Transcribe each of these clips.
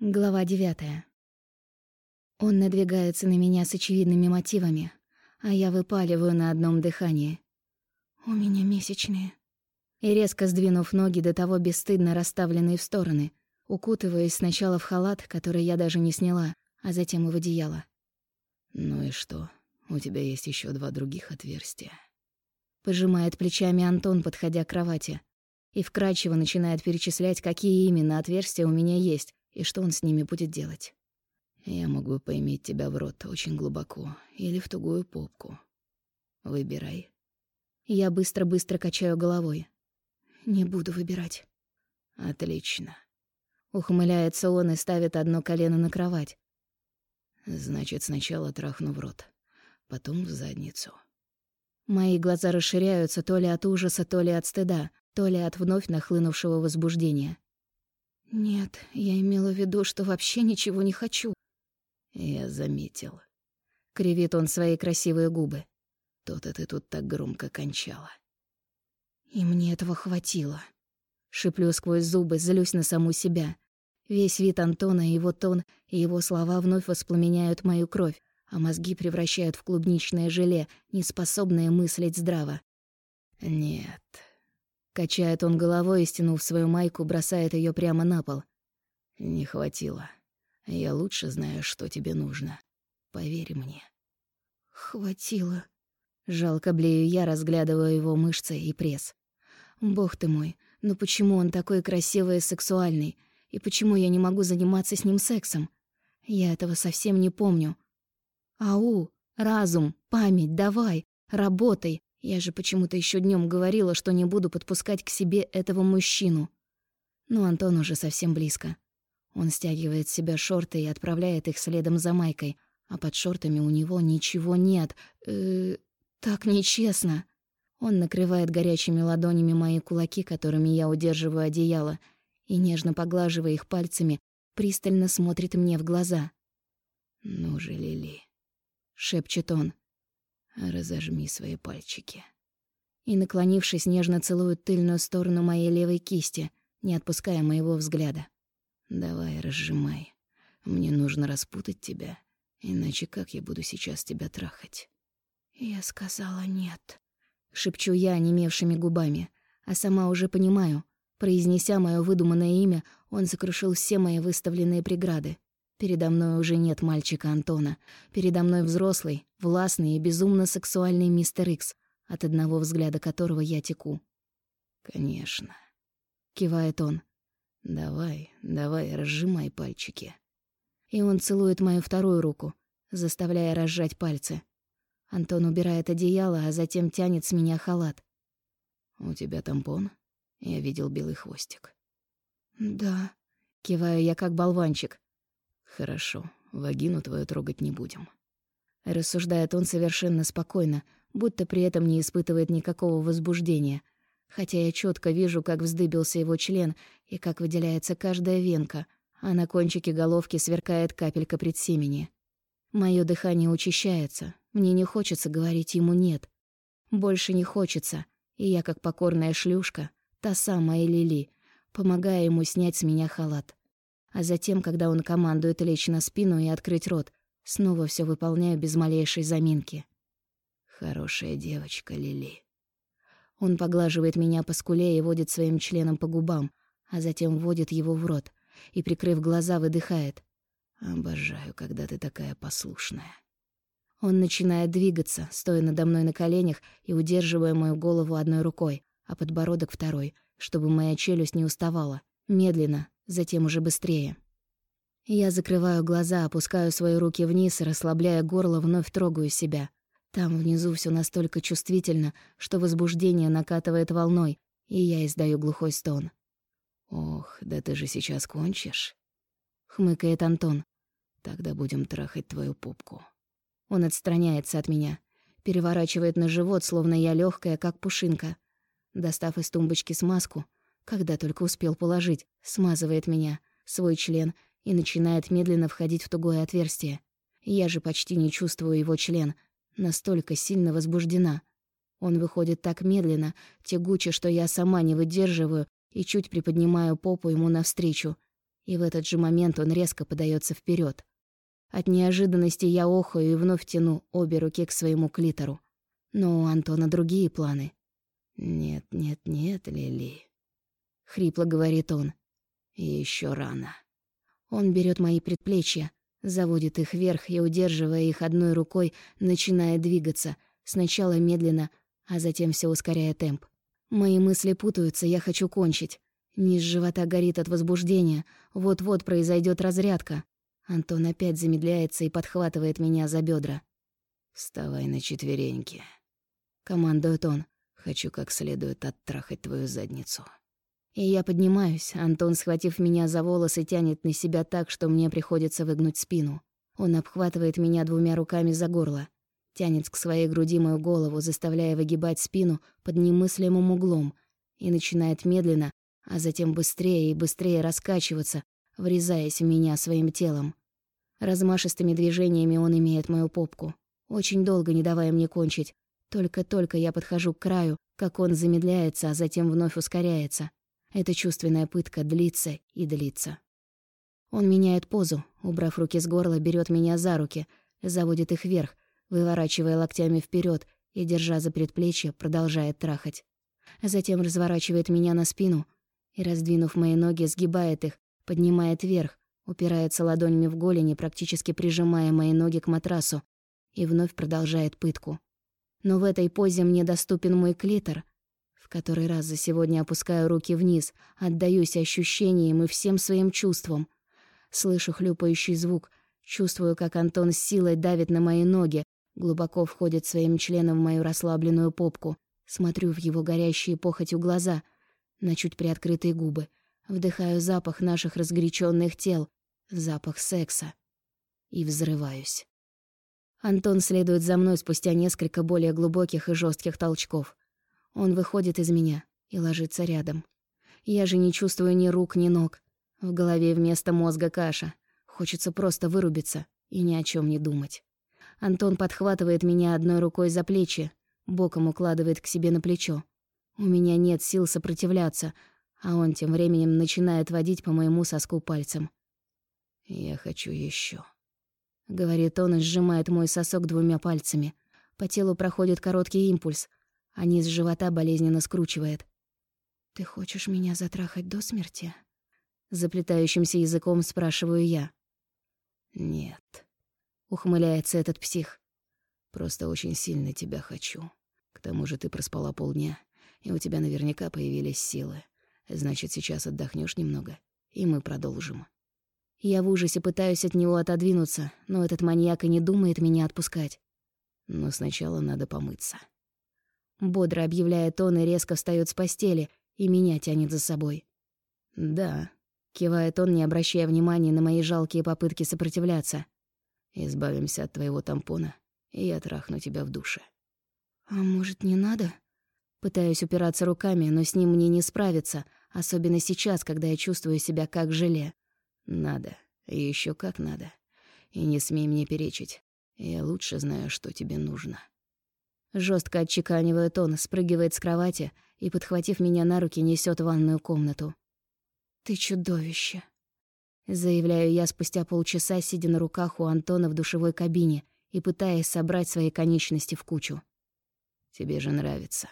Глава девятая. Он надвигается на меня с очевидными мотивами, а я выпаливаю на одном дыхании. У меня месячные. И резко сдвинув ноги до того бесстыдно расставленные в стороны, укутываясь сначала в халат, который я даже не сняла, а затем и в одеяло. «Ну и что? У тебя есть еще два других отверстия». Пожимает плечами Антон, подходя к кровати, и вкрадчиво начинает перечислять, какие именно отверстия у меня есть, и что он с ними будет делать. Я мог бы поиметь тебя в рот очень глубоко или в тугую попку. Выбирай. Я быстро-быстро качаю головой. Не буду выбирать. Отлично. Ухмыляется он и ставит одно колено на кровать. Значит, сначала трахну в рот, потом в задницу. Мои глаза расширяются то ли от ужаса, то ли от стыда, то ли от вновь нахлынувшего возбуждения. «Нет, я имела в виду, что вообще ничего не хочу». «Я заметил». Кривит он свои красивые губы. «То-то ты тут так громко кончала». «И мне этого хватило». Шиплю сквозь зубы, злюсь на саму себя. Весь вид Антона, его тон и его слова вновь воспламеняют мою кровь, а мозги превращают в клубничное желе, неспособное мыслить здраво. «Нет», Качает он головой и, стянув свою майку, бросает ее прямо на пол. «Не хватило. Я лучше знаю, что тебе нужно. Поверь мне». «Хватило». Жалко блею я, разглядывая его мышцы и пресс. «Бог ты мой, но почему он такой красивый и сексуальный? И почему я не могу заниматься с ним сексом? Я этого совсем не помню. Ау, разум, память, давай, работай, я же почему-то еще днем говорила, что не буду подпускать к себе этого мужчину. Но Антон уже совсем близко. Он стягивает с себя шорты и отправляет их следом за майкой, а под шортами у него ничего нет. Э, так нечестно. Он накрывает горячими ладонями мои кулаки, которыми я удерживаю одеяло, и нежно поглаживая их пальцами, пристально смотрит мне в глаза. «Ну же, Лили», — шепчет он разожми свои пальчики. И, наклонившись, нежно целует тыльную сторону моей левой кисти, не отпуская моего взгляда. «Давай, разжимай. Мне нужно распутать тебя, иначе как я буду сейчас тебя трахать?» «Я сказала нет», — шепчу я онемевшими губами, а сама уже понимаю, произнеся мое выдуманное имя, он сокрушил все мои выставленные преграды. Передо мной уже нет мальчика Антона. Передо мной взрослый, властный и безумно сексуальный мистер Икс, от одного взгляда которого я теку. «Конечно», — кивает он. «Давай, давай, разжимай пальчики». И он целует мою вторую руку, заставляя разжать пальцы. Антон убирает одеяло, а затем тянет с меня халат. «У тебя тампон?» Я видел белый хвостик. «Да», — киваю я как болванчик. «Хорошо, вагину твою трогать не будем». Рассуждает он совершенно спокойно, будто при этом не испытывает никакого возбуждения, хотя я четко вижу, как вздыбился его член и как выделяется каждая венка, а на кончике головки сверкает капелька предсемени. Моё дыхание учащается, мне не хочется говорить ему «нет». Больше не хочется, и я, как покорная шлюшка, та самая Лили, помогая ему снять с меня халат. А затем, когда он командует лечь на спину и открыть рот, снова все выполняю без малейшей заминки. Хорошая девочка, Лили. Он поглаживает меня по скуле и водит своим членом по губам, а затем вводит его в рот и, прикрыв глаза, выдыхает. «Обожаю, когда ты такая послушная». Он начинает двигаться, стоя надо мной на коленях и удерживая мою голову одной рукой, а подбородок второй, чтобы моя челюсть не уставала, медленно, затем уже быстрее. Я закрываю глаза, опускаю свои руки вниз расслабляя горло, вновь трогаю себя. Там внизу все настолько чувствительно, что возбуждение накатывает волной, и я издаю глухой стон. «Ох, да ты же сейчас кончишь?» — хмыкает Антон. «Тогда будем трахать твою попку». Он отстраняется от меня, переворачивает на живот, словно я легкая, как пушинка. Достав из тумбочки смазку, когда только успел положить, смазывает меня, свой член, и начинает медленно входить в тугое отверстие. Я же почти не чувствую его член, настолько сильно возбуждена. Он выходит так медленно, тягуче, что я сама не выдерживаю и чуть приподнимаю попу ему навстречу. и в этот же момент он резко подается вперед. От неожиданности я охаю и вновь тяну обе руки к своему клитору. Но у Антона другие планы. «Нет, нет, нет, Лили», — хрипло говорит он. Еще рано». Он берет мои предплечья, заводит их вверх и, удерживая их одной рукой, начинает двигаться, сначала медленно, а затем все ускоряя темп. Мои мысли путаются, я хочу кончить. Низ живота горит от возбуждения, вот-вот произойдет разрядка. Антон опять замедляется и подхватывает меня за бедра. «Вставай на четвереньки», — командует он. «Хочу как следует оттрахать твою задницу». И я поднимаюсь, Антон, схватив меня за волосы, тянет на себя так, что мне приходится выгнуть спину. Он обхватывает меня двумя руками за горло, тянет к своей груди мою голову, заставляя выгибать спину под немыслимым углом, и начинает медленно, а затем быстрее и быстрее раскачиваться, врезаясь в меня своим телом. Размашистыми движениями он имеет мою попку, очень долго не давая мне кончить. Только-только я подхожу к краю, как он замедляется, а затем вновь ускоряется. Эта чувственная пытка длится и длится. Он меняет позу, убрав руки с горла, берет меня за руки, заводит их вверх, выворачивая локтями вперед и, держа за предплечье, продолжает трахать. Затем разворачивает меня на спину и, раздвинув мои ноги, сгибает их, поднимает вверх, упирается ладонями в голени, практически прижимая мои ноги к матрасу, и вновь продолжает пытку. Но в этой позе мне доступен мой клитор. Который раз за сегодня опускаю руки вниз, отдаюсь ощущениям и всем своим чувствам. Слышу хлюпающий звук, чувствую, как Антон с силой давит на мои ноги, глубоко входит своим членом в мою расслабленную попку. Смотрю в его горящие похотью глаза, на чуть приоткрытые губы. Вдыхаю запах наших разгоряченных тел, запах секса. И взрываюсь. Антон следует за мной спустя несколько более глубоких и жестких толчков. Он выходит из меня и ложится рядом. Я же не чувствую ни рук, ни ног. В голове вместо мозга каша. Хочется просто вырубиться и ни о чем не думать. Антон подхватывает меня одной рукой за плечи, боком укладывает к себе на плечо. У меня нет сил сопротивляться, а он тем временем начинает водить по моему соску пальцем. «Я хочу еще, — говорит он и сжимает мой сосок двумя пальцами. По телу проходит короткий импульс, а низ живота болезненно скручивает. «Ты хочешь меня затрахать до смерти?» Заплетающимся языком спрашиваю я. «Нет», — ухмыляется этот псих. «Просто очень сильно тебя хочу. К тому же ты проспала полдня, и у тебя наверняка появились силы. Значит, сейчас отдохнешь немного, и мы продолжим». Я в ужасе пытаюсь от него отодвинуться, но этот маньяк и не думает меня отпускать. Но сначала надо помыться. Бодро объявляет он и резко встаёт с постели, и меня тянет за собой. «Да», — кивает он, не обращая внимания на мои жалкие попытки сопротивляться. «Избавимся от твоего тампона, и я трахну тебя в душе». «А может, не надо?» Пытаюсь упираться руками, но с ним мне не справиться, особенно сейчас, когда я чувствую себя как желе. Надо. Еще как надо. И не смей мне перечить. Я лучше знаю, что тебе нужно. Жестко отчеканивает он, спрыгивает с кровати и, подхватив меня на руки, несет в ванную комнату. «Ты чудовище!» Заявляю я спустя полчаса, сидя на руках у Антона в душевой кабине и пытаясь собрать свои конечности в кучу. «Тебе же нравится».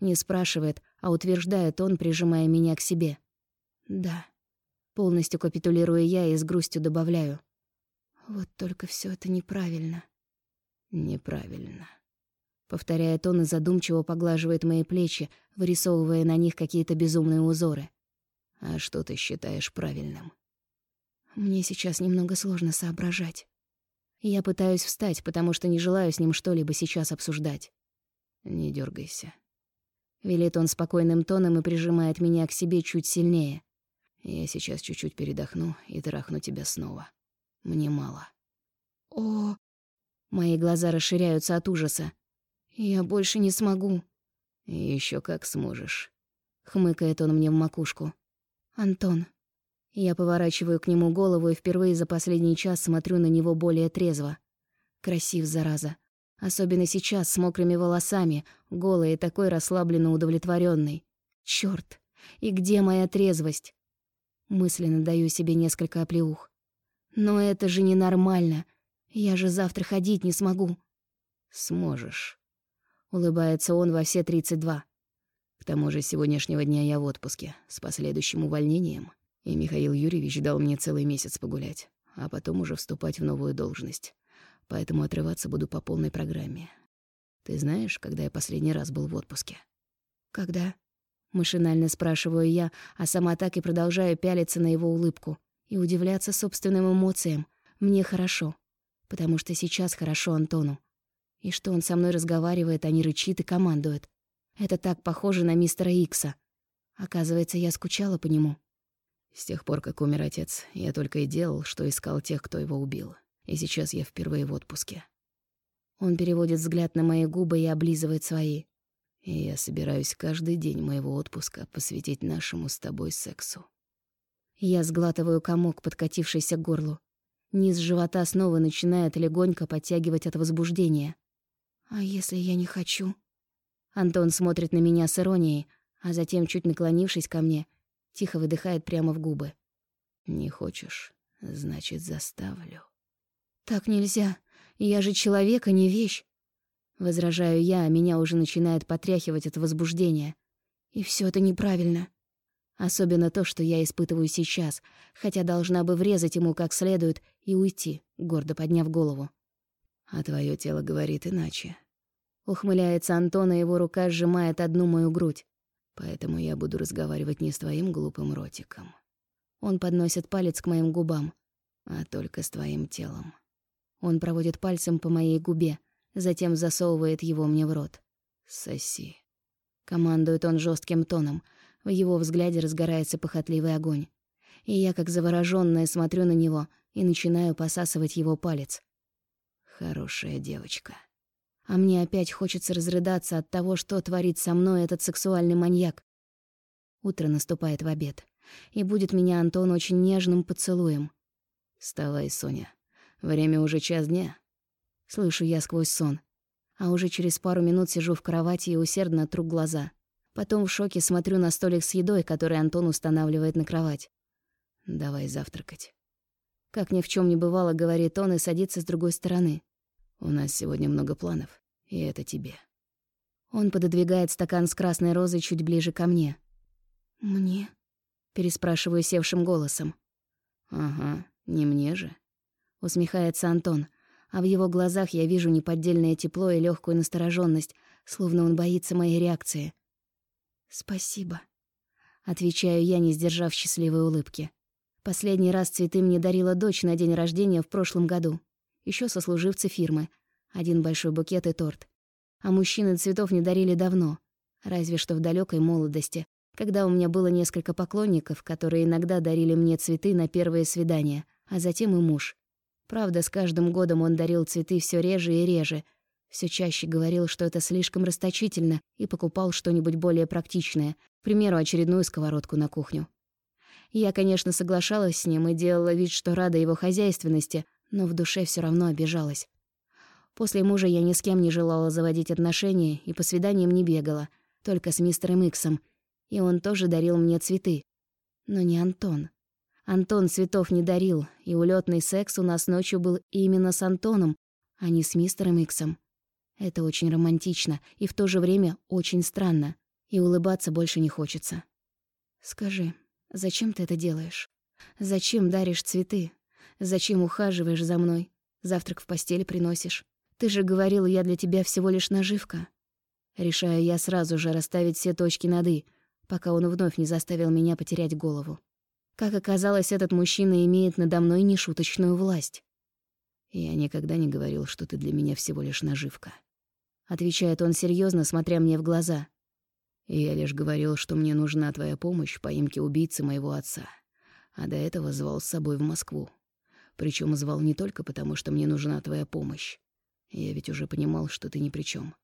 Не спрашивает, а утверждает он, прижимая меня к себе. «Да». Полностью капитулирую я и с грустью добавляю. Вот только все это неправильно. Неправильно. Повторяет он и задумчиво поглаживает мои плечи, вырисовывая на них какие-то безумные узоры. А что ты считаешь правильным? Мне сейчас немного сложно соображать. Я пытаюсь встать, потому что не желаю с ним что-либо сейчас обсуждать. Не дергайся. Велит он спокойным тоном и прижимает меня к себе чуть сильнее. Я сейчас чуть-чуть передохну и трахну тебя снова. Мне мало. О, мои глаза расширяются от ужаса. Я больше не смогу. Еще как сможешь. Хмыкает он мне в макушку. Антон. Я поворачиваю к нему голову и впервые за последний час смотрю на него более трезво. Красив, зараза. Особенно сейчас, с мокрыми волосами, голый и такой расслабленно удовлетворенный. Черт! И где моя трезвость? Мысленно даю себе несколько оплеух. Но это же ненормально. Я же завтра ходить не смогу. Сможешь. Улыбается он во все тридцать два. К тому же сегодняшнего дня я в отпуске, с последующим увольнением, и Михаил Юрьевич дал мне целый месяц погулять, а потом уже вступать в новую должность. Поэтому отрываться буду по полной программе. Ты знаешь, когда я последний раз был в отпуске? Когда? Машинально спрашиваю я, а сама так и продолжаю пялиться на его улыбку и удивляться собственным эмоциям. Мне хорошо, потому что сейчас хорошо Антону. И что он со мной разговаривает, а не рычит и командует. Это так похоже на мистера Икса. Оказывается, я скучала по нему. С тех пор, как умер отец, я только и делал, что искал тех, кто его убил. И сейчас я впервые в отпуске. Он переводит взгляд на мои губы и облизывает свои. И я собираюсь каждый день моего отпуска посвятить нашему с тобой сексу. Я сглатываю комок, подкатившийся к горлу. Низ живота снова начинает легонько подтягивать от возбуждения. «А если я не хочу?» Антон смотрит на меня с иронией, а затем, чуть наклонившись ко мне, тихо выдыхает прямо в губы. «Не хочешь? Значит, заставлю». «Так нельзя. Я же человек, а не вещь. Возражаю я, а меня уже начинает потряхивать от возбуждения. И все это неправильно. Особенно то, что я испытываю сейчас, хотя должна бы врезать ему как следует и уйти, гордо подняв голову. А твое тело говорит иначе. Ухмыляется Антон, и его рука сжимает одну мою грудь. Поэтому я буду разговаривать не с твоим глупым ротиком. Он подносит палец к моим губам. А только с твоим телом. Он проводит пальцем по моей губе, затем засовывает его мне в рот. «Соси». Командует он жестким тоном. В его взгляде разгорается похотливый огонь. И я, как заворожённая, смотрю на него и начинаю посасывать его палец. «Хорошая девочка». А мне опять хочется разрыдаться от того, что творит со мной этот сексуальный маньяк. Утро наступает в обед, и будет меня Антон очень нежным поцелуем. «Вставай, Соня. Время уже час дня». Слышу я сквозь сон. А уже через пару минут сижу в кровати и усердно тру глаза. Потом в шоке смотрю на столик с едой, который Антон устанавливает на кровать. «Давай завтракать». Как ни в чем не бывало, говорит он и садится с другой стороны. «У нас сегодня много планов, и это тебе». Он пододвигает стакан с красной розой чуть ближе ко мне. «Мне?» — переспрашиваю севшим голосом. «Ага, не мне же», — усмехается Антон а в его глазах я вижу неподдельное тепло и легкую настороженность, словно он боится моей реакции. «Спасибо», — отвечаю я, не сдержав счастливой улыбки. Последний раз цветы мне дарила дочь на день рождения в прошлом году. Еще сослуживцы фирмы. Один большой букет и торт. А мужчины цветов не дарили давно. Разве что в далекой молодости, когда у меня было несколько поклонников, которые иногда дарили мне цветы на первые свидания, а затем и муж. Правда, с каждым годом он дарил цветы все реже и реже. Все чаще говорил, что это слишком расточительно, и покупал что-нибудь более практичное, к примеру, очередную сковородку на кухню. Я, конечно, соглашалась с ним и делала вид, что рада его хозяйственности, но в душе все равно обижалась. После мужа я ни с кем не желала заводить отношения и по свиданиям не бегала, только с мистером Иксом, и он тоже дарил мне цветы. Но не Антон. Антон цветов не дарил, и улетный секс у нас ночью был именно с Антоном, а не с мистером Иксом. Это очень романтично и в то же время очень странно, и улыбаться больше не хочется. Скажи, зачем ты это делаешь? Зачем даришь цветы? Зачем ухаживаешь за мной? Завтрак в постели приносишь? Ты же говорил, я для тебя всего лишь наживка. Решаю я сразу же расставить все точки над «и», пока он вновь не заставил меня потерять голову. Как оказалось, этот мужчина имеет надо мной нешуточную власть. «Я никогда не говорил, что ты для меня всего лишь наживка», — отвечает он серьезно, смотря мне в глаза. «Я лишь говорил, что мне нужна твоя помощь в поимке убийцы моего отца, а до этого звал с собой в Москву. Причем звал не только потому, что мне нужна твоя помощь. Я ведь уже понимал, что ты ни при чем.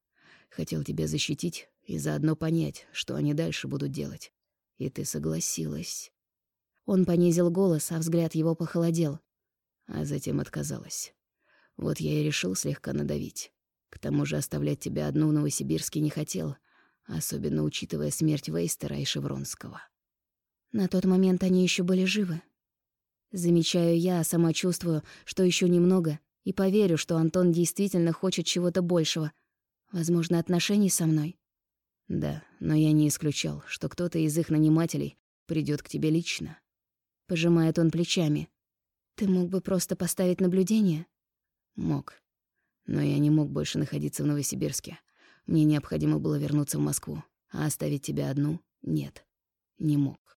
Хотел тебя защитить и заодно понять, что они дальше будут делать. И ты согласилась». Он понизил голос, а взгляд его похолодел. А затем отказалась. Вот я и решил слегка надавить. К тому же оставлять тебя одну в Новосибирске не хотел, особенно учитывая смерть Вейстера и Шевронского. На тот момент они еще были живы. Замечаю я, а сама чувствую, что еще немного, и поверю, что Антон действительно хочет чего-то большего. Возможно, отношений со мной. Да, но я не исключал, что кто-то из их нанимателей придет к тебе лично. Пожимает он плечами. Ты мог бы просто поставить наблюдение? Мог. Но я не мог больше находиться в Новосибирске. Мне необходимо было вернуться в Москву, а оставить тебя одну — нет. Не мог.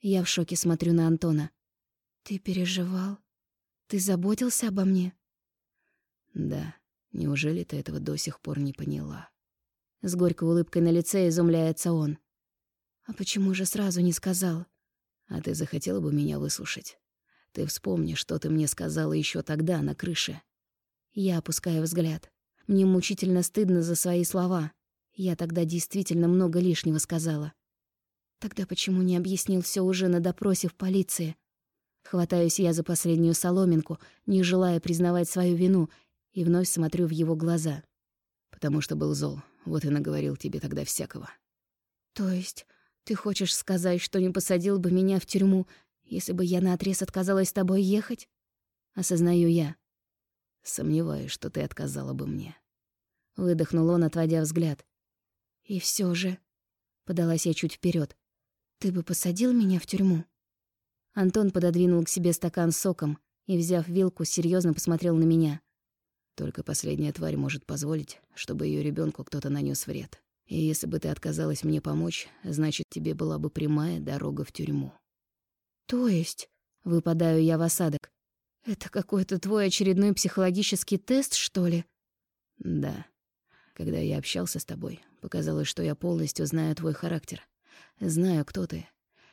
Я в шоке смотрю на Антона. Ты переживал? Ты заботился обо мне? Да. Неужели ты этого до сих пор не поняла? С горькой улыбкой на лице изумляется он. А почему же сразу не сказал? А ты захотела бы меня выслушать? Ты вспомни, что ты мне сказала еще тогда на крыше. Я опускаю взгляд. Мне мучительно стыдно за свои слова. Я тогда действительно много лишнего сказала. Тогда почему не объяснил все уже на допросе в полиции? Хватаюсь я за последнюю соломинку, не желая признавать свою вину, и вновь смотрю в его глаза. Потому что был зол, вот и наговорил тебе тогда всякого. То есть ты хочешь сказать, что не посадил бы меня в тюрьму, если бы я наотрез отказалась с тобой ехать? Осознаю я. Сомневаюсь, что ты отказала бы мне. Выдохнул он, отводя взгляд. И все же... Подалась я чуть вперед. Ты бы посадил меня в тюрьму? Антон пододвинул к себе стакан с соком и, взяв вилку, серьезно посмотрел на меня. Только последняя тварь может позволить, чтобы ее ребенку кто-то нанес вред. И если бы ты отказалась мне помочь, значит, тебе была бы прямая дорога в тюрьму. То есть, выпадаю я в осадок, это какой-то твой очередной психологический тест, что ли? Да. Когда я общался с тобой, показалось, что я полностью знаю твой характер. Знаю, кто ты.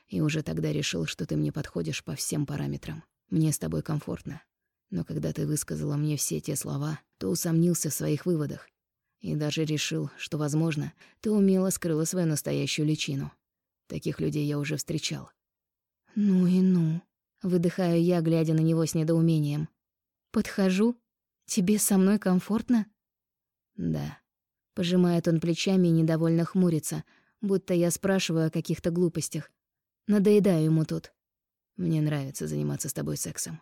И уже тогда решил, что ты мне подходишь по всем параметрам. Мне с тобой комфортно. Но когда ты высказала мне все те слова, то усомнился в своих выводах. И даже решил, что, возможно, ты умело скрыла свою настоящую личину. Таких людей я уже встречал. Ну и ну. Выдыхаю я, глядя на него с недоумением. Подхожу. Тебе со мной комфортно? Да. Пожимает он плечами и недовольно хмурится, будто я спрашиваю о каких-то глупостях. Надоедаю ему тут. Мне нравится заниматься с тобой сексом.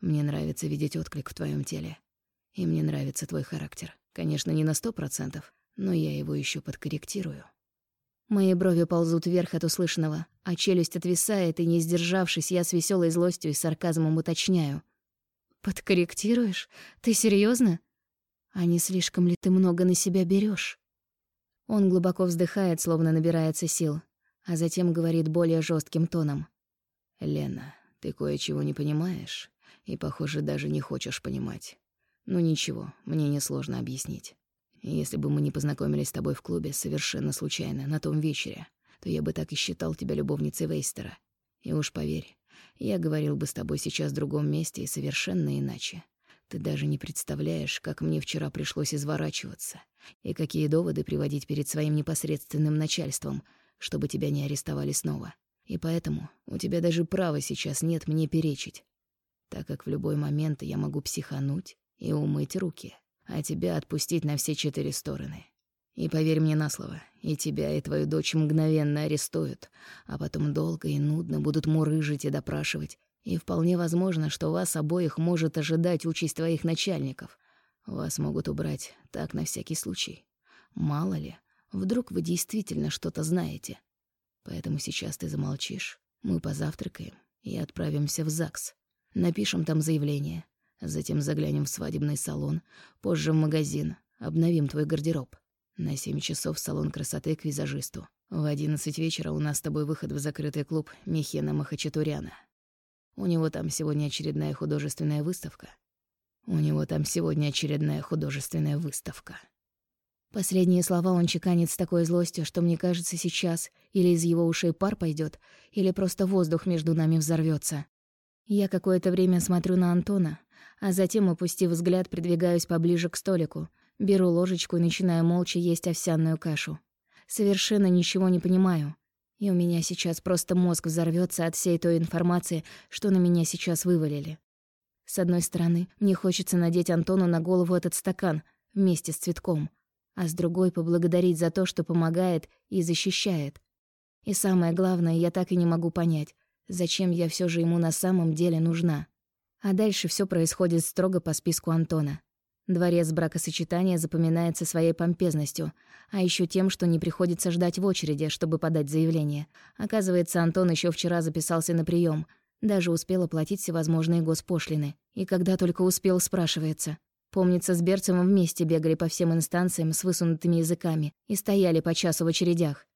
Мне нравится видеть отклик в твоем теле. И мне нравится твой характер. Конечно, не на сто процентов, но я его еще подкорректирую. Мои брови ползут вверх от услышанного, а челюсть отвисает, и, не сдержавшись, я с веселой злостью и сарказмом уточняю. «Подкорректируешь? Ты серьезно? А не слишком ли ты много на себя берешь? Он глубоко вздыхает, словно набирается сил, а затем говорит более жестким тоном. «Лена, ты кое-чего не понимаешь, и, похоже, даже не хочешь понимать. Ну ничего, мне несложно объяснить. Если бы мы не познакомились с тобой в клубе совершенно случайно, на том вечере, то я бы так и считал тебя любовницей Вейстера. И уж поверь, я говорил бы с тобой сейчас в другом месте и совершенно иначе. Ты даже не представляешь, как мне вчера пришлось изворачиваться и какие доводы приводить перед своим непосредственным начальством, чтобы тебя не арестовали снова. И поэтому у тебя даже права сейчас нет мне перечить, так как в любой момент я могу психануть и умыть руки, а тебя отпустить на все четыре стороны. И поверь мне на слово, и тебя, и твою дочь мгновенно арестуют, а потом долго и нудно будут мурыжить и допрашивать. И вполне возможно, что вас обоих может ожидать участь твоих начальников. Вас могут убрать так на всякий случай. Мало ли, вдруг вы действительно что-то знаете. Поэтому сейчас ты замолчишь, мы позавтракаем и отправимся в ЗАГС. Напишем там заявление, затем заглянем в свадебный салон, позже в магазин, обновим твой гардероб. На семь часов салон красоты к визажисту. В одиннадцать вечера у нас с тобой выход в закрытый клуб Михена Махачатуряна. У него там сегодня очередная художественная выставка. У него там сегодня очередная художественная выставка. Последние слова он чеканит с такой злостью, что мне кажется, сейчас или из его ушей пар пойдет, или просто воздух между нами взорвется. Я какое-то время смотрю на Антона, а затем, опустив взгляд, придвигаюсь поближе к столику, беру ложечку и начинаю молча есть овсяную кашу. Совершенно ничего не понимаю. И у меня сейчас просто мозг взорвется от всей той информации, что на меня сейчас вывалили. С одной стороны, мне хочется надеть Антону на голову этот стакан вместе с цветком, а с другой — поблагодарить за то, что помогает и защищает. И самое главное, я так и не могу понять, зачем я все же ему на самом деле нужна. А дальше все происходит строго по списку Антона. Дворец бракосочетания запоминается своей помпезностью, а еще тем, что не приходится ждать в очереди, чтобы подать заявление. Оказывается, Антон еще вчера записался на прием, даже успел оплатить всевозможные госпошлины. И когда только успел, спрашивается. Помнится, с Берцевым вместе бегали по всем инстанциям с высунутыми языками и стояли по часу в очередях.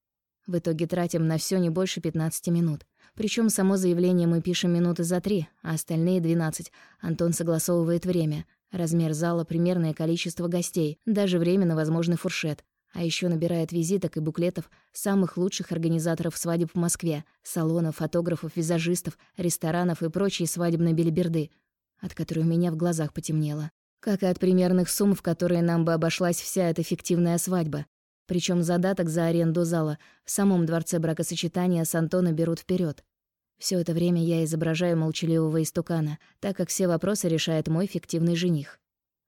В итоге тратим на все не больше 15 минут. Причем само заявление мы пишем минуты за три, а остальные 12 Антон согласовывает время, размер зала, примерное количество гостей, даже время на возможный фуршет. А еще набирает визиток и буклетов самых лучших организаторов свадеб в Москве, салонов, фотографов, визажистов, ресторанов и прочей свадебной белиберды, от которой у меня в глазах потемнело. Как и от примерных сумм, в которые нам бы обошлась вся эта фиктивная свадьба. Причем задаток за аренду зала в самом дворце бракосочетания с Антона берут вперед. Все это время я изображаю молчаливого истукана, так как все вопросы решает мой фиктивный жених.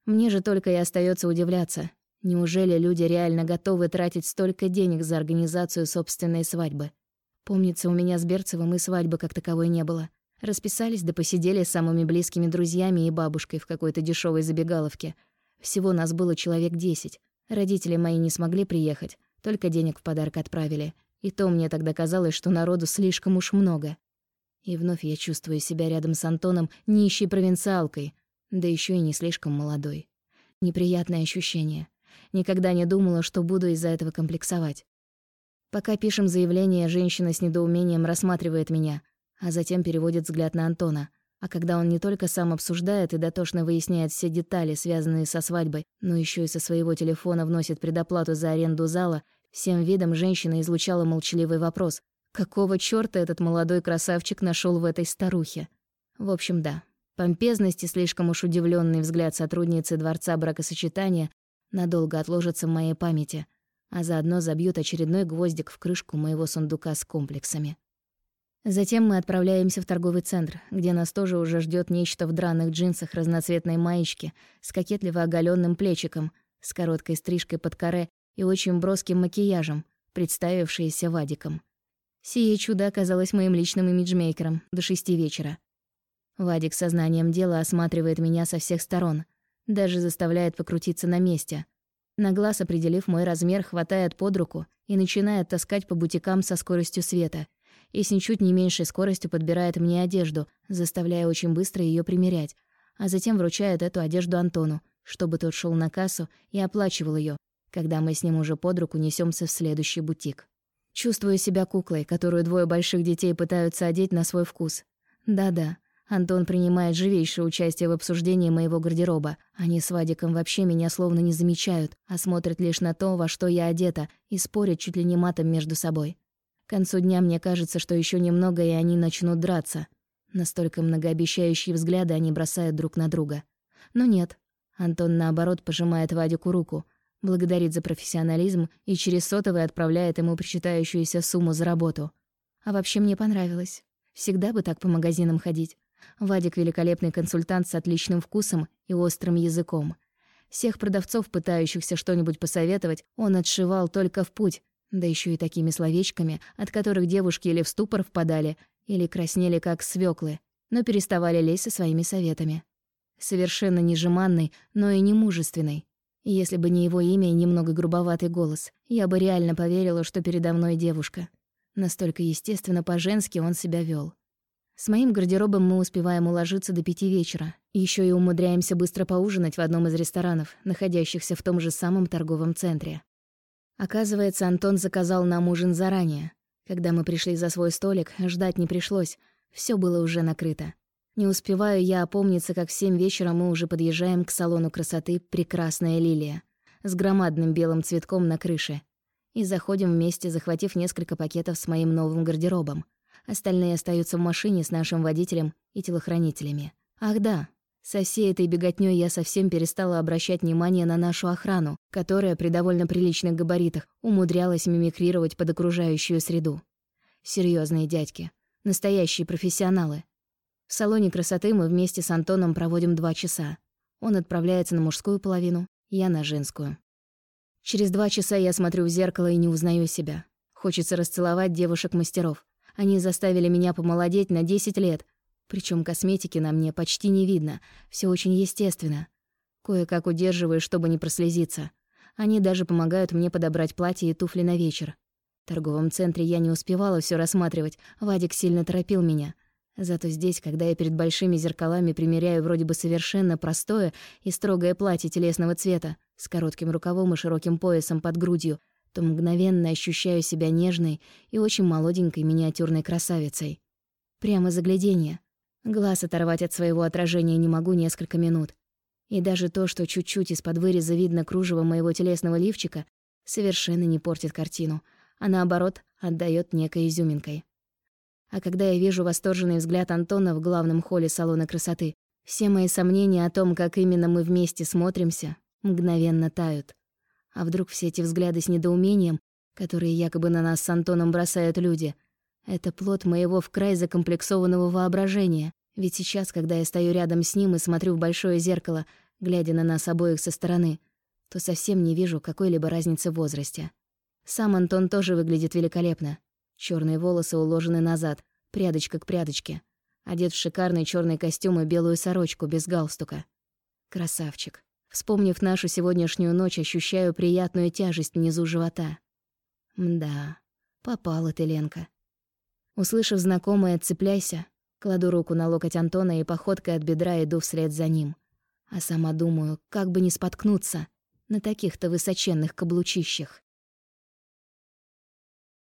Мне же только и остается удивляться. Неужели люди реально готовы тратить столько денег за организацию собственной свадьбы? Помнится, у меня с Берцевым и свадьбы как таковой не было. Расписались да посидели с самыми близкими друзьями и бабушкой в какой-то дешевой забегаловке. Всего нас было человек десять. Родители мои не смогли приехать, только денег в подарок отправили. И то мне тогда казалось, что народу слишком уж много. И вновь я чувствую себя рядом с Антоном нищей провинциалкой, да еще и не слишком молодой. Неприятное ощущение. Никогда не думала, что буду из-за этого комплексовать. Пока пишем заявление, женщина с недоумением рассматривает меня, а затем переводит взгляд на Антона — а когда он не только сам обсуждает и дотошно выясняет все детали, связанные со свадьбой, но еще и со своего телефона вносит предоплату за аренду зала, всем видом женщина излучала молчаливый вопрос. Какого чёрта этот молодой красавчик нашел в этой старухе? В общем, да. Помпезность и слишком уж удивленный взгляд сотрудницы Дворца бракосочетания надолго отложатся в моей памяти, а заодно забьют очередной гвоздик в крышку моего сундука с комплексами. Затем мы отправляемся в торговый центр, где нас тоже уже ждет нечто в драных джинсах разноцветной маечки с кокетливо оголенным плечиком, с короткой стрижкой под каре и очень броским макияжем, представившееся Вадиком. Сие чудо оказалось моим личным имиджмейкером до шести вечера. Вадик сознанием дела осматривает меня со всех сторон, даже заставляет покрутиться на месте. На глаз определив мой размер, хватает под руку и начинает таскать по бутикам со скоростью света — и с ничуть не меньшей скоростью подбирает мне одежду, заставляя очень быстро ее примерять, а затем вручает эту одежду Антону, чтобы тот шел на кассу и оплачивал ее, когда мы с ним уже под руку несемся в следующий бутик. Чувствую себя куклой, которую двое больших детей пытаются одеть на свой вкус. Да-да, Антон принимает живейшее участие в обсуждении моего гардероба. Они с Вадиком вообще меня словно не замечают, а смотрят лишь на то, во что я одета, и спорят чуть ли не матом между собой. К концу дня мне кажется, что еще немного, и они начнут драться. Настолько многообещающие взгляды они бросают друг на друга. Но нет. Антон, наоборот, пожимает Вадику руку, благодарит за профессионализм и через сотовый отправляет ему причитающуюся сумму за работу. А вообще мне понравилось. Всегда бы так по магазинам ходить. Вадик — великолепный консультант с отличным вкусом и острым языком. Всех продавцов, пытающихся что-нибудь посоветовать, он отшивал только в путь, да еще и такими словечками, от которых девушки или в ступор впадали, или краснели как свеклы, но переставали лезть со своими советами. Совершенно не жеманный, но и не мужественный. Если бы не его имя и немного грубоватый голос, я бы реально поверила, что передо мной девушка. Настолько естественно по-женски он себя вел. С моим гардеробом мы успеваем уложиться до пяти вечера. Еще и умудряемся быстро поужинать в одном из ресторанов, находящихся в том же самом торговом центре. Оказывается, Антон заказал нам ужин заранее. Когда мы пришли за свой столик, ждать не пришлось. все было уже накрыто. Не успеваю я опомниться, как в семь вечера мы уже подъезжаем к салону красоты «Прекрасная лилия» с громадным белым цветком на крыше. И заходим вместе, захватив несколько пакетов с моим новым гардеробом. Остальные остаются в машине с нашим водителем и телохранителями. Ах да, со всей этой беготнёй я совсем перестала обращать внимание на нашу охрану, которая при довольно приличных габаритах умудрялась мимикрировать под окружающую среду. Серьезные дядьки. Настоящие профессионалы. В салоне красоты мы вместе с Антоном проводим два часа. Он отправляется на мужскую половину, я на женскую. Через два часа я смотрю в зеркало и не узнаю себя. Хочется расцеловать девушек-мастеров. Они заставили меня помолодеть на 10 лет. Причем косметики на мне почти не видно. Все очень естественно. Кое-как удерживаю, чтобы не прослезиться. Они даже помогают мне подобрать платье и туфли на вечер. В торговом центре я не успевала все рассматривать. Вадик сильно торопил меня. Зато здесь, когда я перед большими зеркалами примеряю вроде бы совершенно простое и строгое платье телесного цвета с коротким рукавом и широким поясом под грудью, то мгновенно ощущаю себя нежной и очень молоденькой миниатюрной красавицей. Прямо загляденье. Глаз оторвать от своего отражения не могу несколько минут. И даже то, что чуть-чуть из-под выреза видно кружево моего телесного лифчика, совершенно не портит картину, а наоборот, отдаёт некой изюминкой. А когда я вижу восторженный взгляд Антона в главном холле салона красоты, все мои сомнения о том, как именно мы вместе смотримся, мгновенно тают. А вдруг все эти взгляды с недоумением, которые якобы на нас с Антоном бросают люди — это плод моего в край закомплексованного воображения. Ведь сейчас, когда я стою рядом с ним и смотрю в большое зеркало, глядя на нас обоих со стороны, то совсем не вижу какой-либо разницы в возрасте. Сам Антон тоже выглядит великолепно. Черные волосы уложены назад, прядочка к прядочке. Одет в шикарный черный костюм и белую сорочку без галстука. Красавчик. Вспомнив нашу сегодняшнюю ночь, ощущаю приятную тяжесть внизу живота. Мда, попала ты, Ленка. Услышав знакомое «цепляйся», кладу руку на локоть Антона и походкой от бедра иду вслед за ним. А сама думаю, как бы не споткнуться на таких-то высоченных каблучищах.